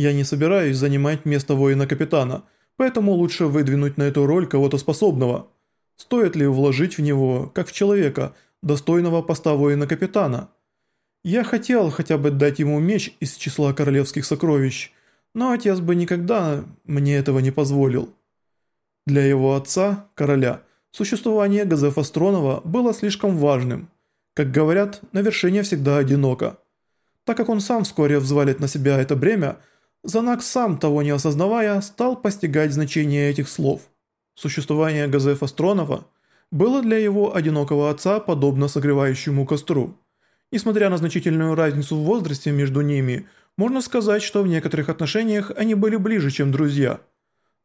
Я не собираюсь занимать место воина-капитана, поэтому лучше выдвинуть на эту роль кого-то способного. Стоит ли вложить в него, как в человека, достойного поста воина-капитана? Я хотел хотя бы дать ему меч из числа королевских сокровищ, но отец бы никогда мне этого не позволил. Для его отца, короля, существование Газефа Стронова было слишком важным. Как говорят, на вершине всегда одиноко. Так как он сам вскоре взвалит на себя это бремя, Занак сам, того не осознавая, стал постигать значение этих слов. Существование Газефа Стронова было для его одинокого отца подобно согревающему костру. Несмотря на значительную разницу в возрасте между ними, можно сказать, что в некоторых отношениях они были ближе, чем друзья.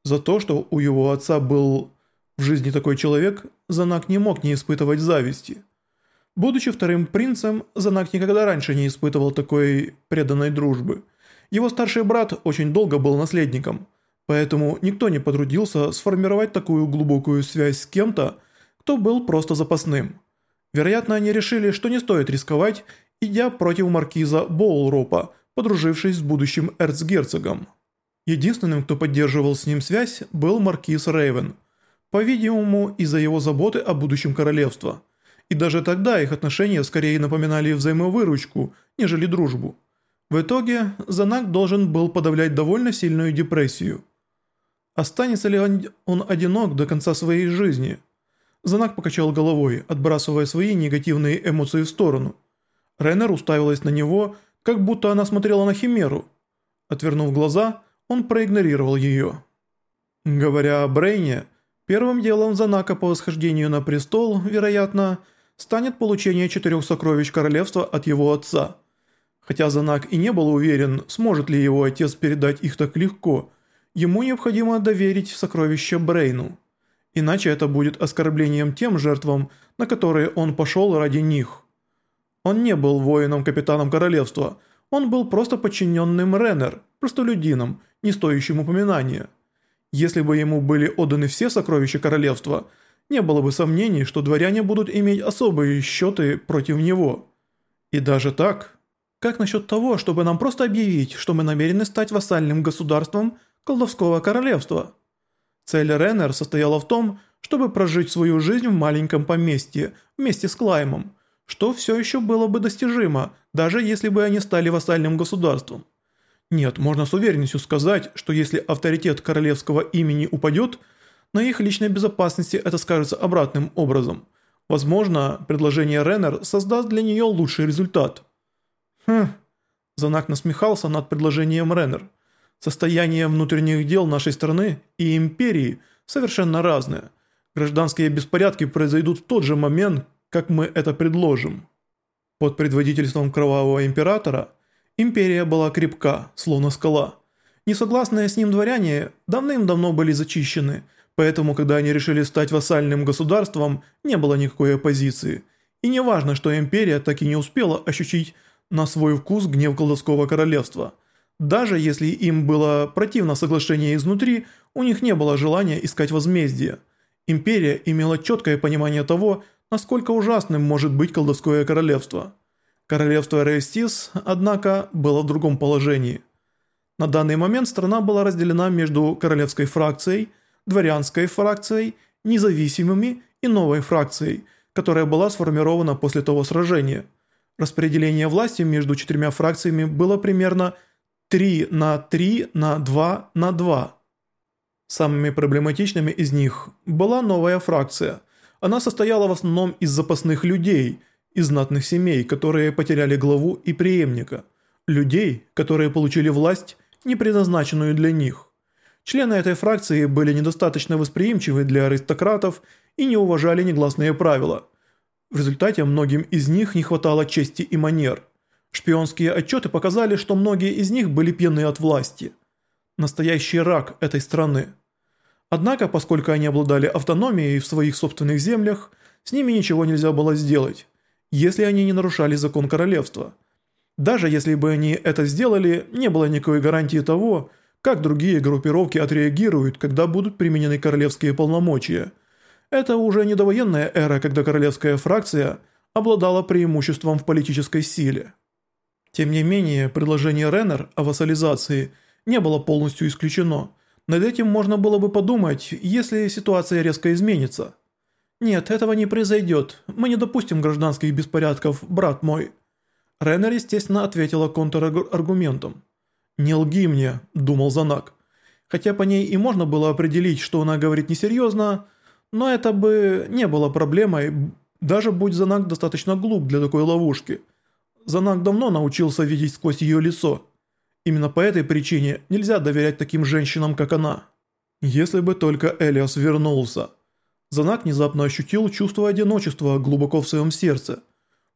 За то, что у его отца был в жизни такой человек, Занак не мог не испытывать зависти. Будучи вторым принцем, Занак никогда раньше не испытывал такой преданной дружбы. Его старший брат очень долго был наследником, поэтому никто не потрудился сформировать такую глубокую связь с кем-то, кто был просто запасным. Вероятно, они решили, что не стоит рисковать, идя против маркиза Боулропа, подружившись с будущим эрцгерцогом. Единственным, кто поддерживал с ним связь, был маркиз Рейвен, по-видимому, из-за его заботы о будущем королевства – и даже тогда их отношения скорее напоминали взаимовыручку, нежели дружбу. В итоге Занак должен был подавлять довольно сильную депрессию. Останется ли он, одинок до конца своей жизни? Занак покачал головой, отбрасывая свои негативные эмоции в сторону. Реннер уставилась на него, как будто она смотрела на Химеру. Отвернув глаза, он проигнорировал ее. Говоря о Брейне, первым делом Занака по восхождению на престол, вероятно, станет получение четырех сокровищ королевства от его отца. Хотя Занак и не был уверен, сможет ли его отец передать их так легко, ему необходимо доверить сокровища Брейну. Иначе это будет оскорблением тем жертвам, на которые он пошел ради них. Он не был воином-капитаном королевства, он был просто подчиненным Реннер, простолюдином, не стоящим упоминания. Если бы ему были отданы все сокровища королевства – не было бы сомнений, что дворяне будут иметь особые счеты против него. И даже так, как насчет того, чтобы нам просто объявить, что мы намерены стать вассальным государством колдовского королевства? Цель Реннер состояла в том, чтобы прожить свою жизнь в маленьком поместье вместе с Клаймом, что все еще было бы достижимо, даже если бы они стали вассальным государством. Нет, можно с уверенностью сказать, что если авторитет королевского имени упадет – на их личной безопасности это скажется обратным образом. Возможно, предложение Реннер создаст для нее лучший результат. Хм. Занак насмехался над предложением Реннер. Состояние внутренних дел нашей страны и империи совершенно разное. Гражданские беспорядки произойдут в тот же момент, как мы это предложим. Под предводительством Кровавого Императора империя была крепка, словно скала. Несогласные с ним дворяне давным-давно были зачищены – Поэтому, когда они решили стать вассальным государством, не было никакой оппозиции. И не важно, что империя так и не успела ощутить на свой вкус гнев колдовского королевства. Даже если им было противно соглашение изнутри, у них не было желания искать возмездие. Империя имела четкое понимание того, насколько ужасным может быть колдовское королевство. Королевство Рейстис, однако, было в другом положении. На данный момент страна была разделена между королевской фракцией – дворянской фракцией, независимыми и новой фракцией, которая была сформирована после того сражения. Распределение власти между четырьмя фракциями было примерно 3 на 3 на 2 на 2. Самыми проблематичными из них была новая фракция. Она состояла в основном из запасных людей, из знатных семей, которые потеряли главу и преемника. Людей, которые получили власть, не предназначенную для них. Члены этой фракции были недостаточно восприимчивы для аристократов и не уважали негласные правила. В результате многим из них не хватало чести и манер. Шпионские отчеты показали, что многие из них были пьяны от власти. Настоящий рак этой страны. Однако, поскольку они обладали автономией в своих собственных землях, с ними ничего нельзя было сделать, если они не нарушали закон королевства. Даже если бы они это сделали, не было никакой гарантии того, как другие группировки отреагируют, когда будут применены королевские полномочия. Это уже не довоенная эра, когда королевская фракция обладала преимуществом в политической силе. Тем не менее, предложение Реннер о вассализации не было полностью исключено. Над этим можно было бы подумать, если ситуация резко изменится. «Нет, этого не произойдет. Мы не допустим гражданских беспорядков, брат мой». Реннер, естественно, ответила контраргументом. «Не лги мне», – думал Занак. Хотя по ней и можно было определить, что она говорит несерьезно, но это бы не было проблемой, даже будь Занак достаточно глуп для такой ловушки. Занак давно научился видеть сквозь ее лицо. Именно по этой причине нельзя доверять таким женщинам, как она. Если бы только Элиас вернулся. Занак внезапно ощутил чувство одиночества глубоко в своем сердце.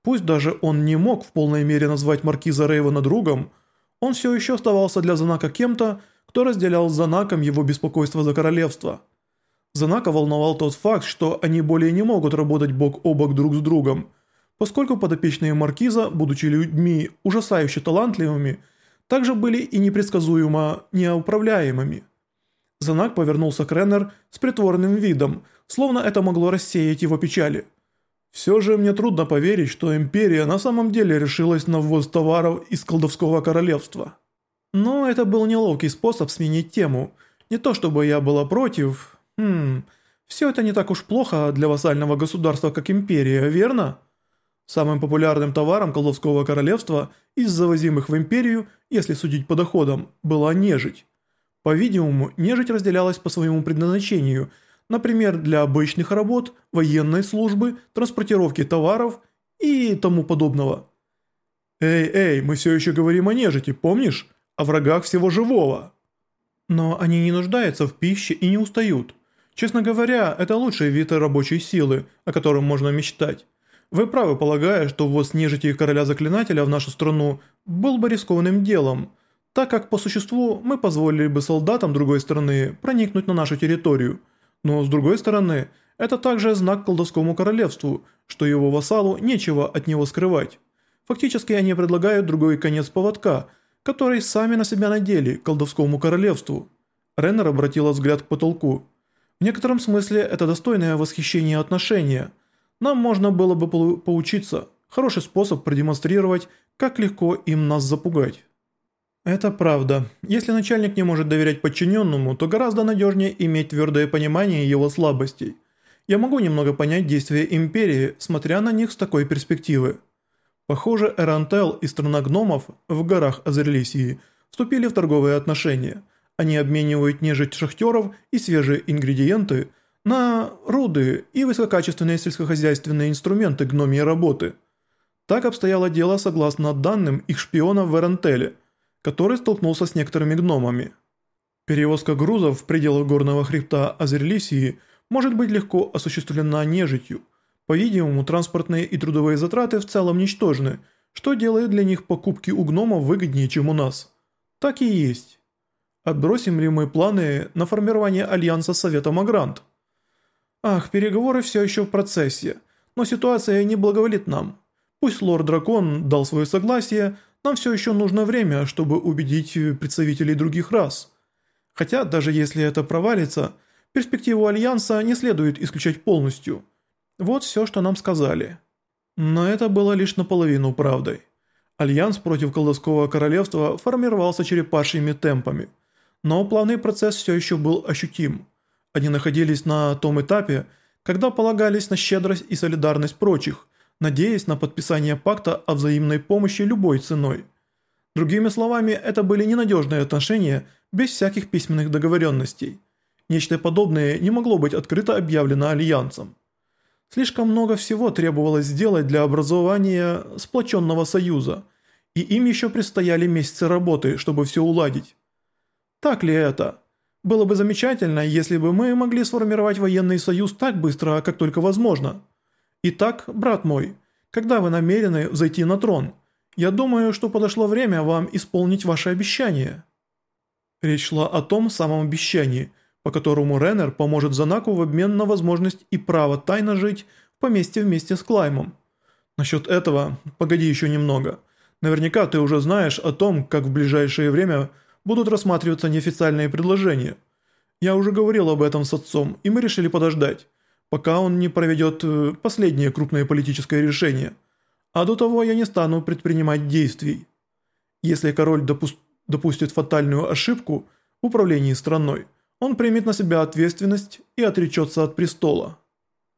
Пусть даже он не мог в полной мере назвать маркиза Рейвена другом, он все еще оставался для Занака кем-то, кто разделял с Занаком его беспокойство за королевство. Занака волновал тот факт, что они более не могут работать бок о бок друг с другом, поскольку подопечные Маркиза, будучи людьми ужасающе талантливыми, также были и непредсказуемо неуправляемыми. Занак повернулся к Реннер с притворным видом, словно это могло рассеять его печали. «Все же мне трудно поверить, что Империя на самом деле решилась на ввоз товаров из колдовского королевства». Но это был неловкий способ сменить тему. Не то чтобы я была против... Хм... Все это не так уж плохо для вассального государства, как империя, верно? Самым популярным товаром колдовского королевства из завозимых в империю, если судить по доходам, была нежить. По-видимому, нежить разделялась по своему предназначению, например, для обычных работ, военной службы, транспортировки товаров и тому подобного. «Эй, эй, мы все еще говорим о нежити, помнишь? о врагах всего живого. Но они не нуждаются в пище и не устают. Честно говоря, это лучший вид рабочей силы, о котором можно мечтать. Вы правы, полагая, что ввоз нежити короля-заклинателя в нашу страну был бы рискованным делом, так как по существу мы позволили бы солдатам другой страны проникнуть на нашу территорию. Но с другой стороны, это также знак колдовскому королевству, что его вассалу нечего от него скрывать. Фактически они предлагают другой конец поводка – которые сами на себя надели колдовскому королевству. Реннер обратила взгляд к потолку. В некотором смысле это достойное восхищение отношения. Нам можно было бы поучиться. Хороший способ продемонстрировать, как легко им нас запугать. Это правда. Если начальник не может доверять подчиненному, то гораздо надежнее иметь твердое понимание его слабостей. Я могу немного понять действия Империи, смотря на них с такой перспективы. Похоже, Эрантел и страна гномов в горах Азерлисии вступили в торговые отношения. Они обменивают нежить шахтеров и свежие ингредиенты на руды и высококачественные сельскохозяйственные инструменты гномии работы. Так обстояло дело согласно данным их шпиона в Эрантеле, который столкнулся с некоторыми гномами. Перевозка грузов в пределах горного хребта Азерлисии может быть легко осуществлена нежитью – по-видимому, транспортные и трудовые затраты в целом ничтожны, что делает для них покупки у гномов выгоднее, чем у нас. Так и есть. Отбросим ли мы планы на формирование альянса с Советом Агрант? Ах, переговоры все еще в процессе, но ситуация не благоволит нам. Пусть лорд-дракон дал свое согласие, нам все еще нужно время, чтобы убедить представителей других рас. Хотя, даже если это провалится, перспективу альянса не следует исключать полностью – вот все, что нам сказали. Но это было лишь наполовину правдой. Альянс против колдовского королевства формировался черепашьими темпами. Но плавный процесс все еще был ощутим. Они находились на том этапе, когда полагались на щедрость и солидарность прочих, надеясь на подписание пакта о взаимной помощи любой ценой. Другими словами, это были ненадежные отношения без всяких письменных договоренностей. Нечто подобное не могло быть открыто объявлено Альянсом. Слишком много всего требовалось сделать для образования сплоченного союза, и им еще предстояли месяцы работы, чтобы все уладить. Так ли это? Было бы замечательно, если бы мы могли сформировать военный союз так быстро, как только возможно. Итак, брат мой, когда вы намерены зайти на трон? Я думаю, что подошло время вам исполнить ваше обещание. Речь шла о том самом обещании – по которому Реннер поможет Занаку в обмен на возможность и право тайно жить в поместье вместе с Клаймом. Насчет этого, погоди еще немного. Наверняка ты уже знаешь о том, как в ближайшее время будут рассматриваться неофициальные предложения. Я уже говорил об этом с отцом, и мы решили подождать, пока он не проведет э, последнее крупное политическое решение. А до того я не стану предпринимать действий. Если король допустит допустит фатальную ошибку в управлении страной, он примет на себя ответственность и отречется от престола.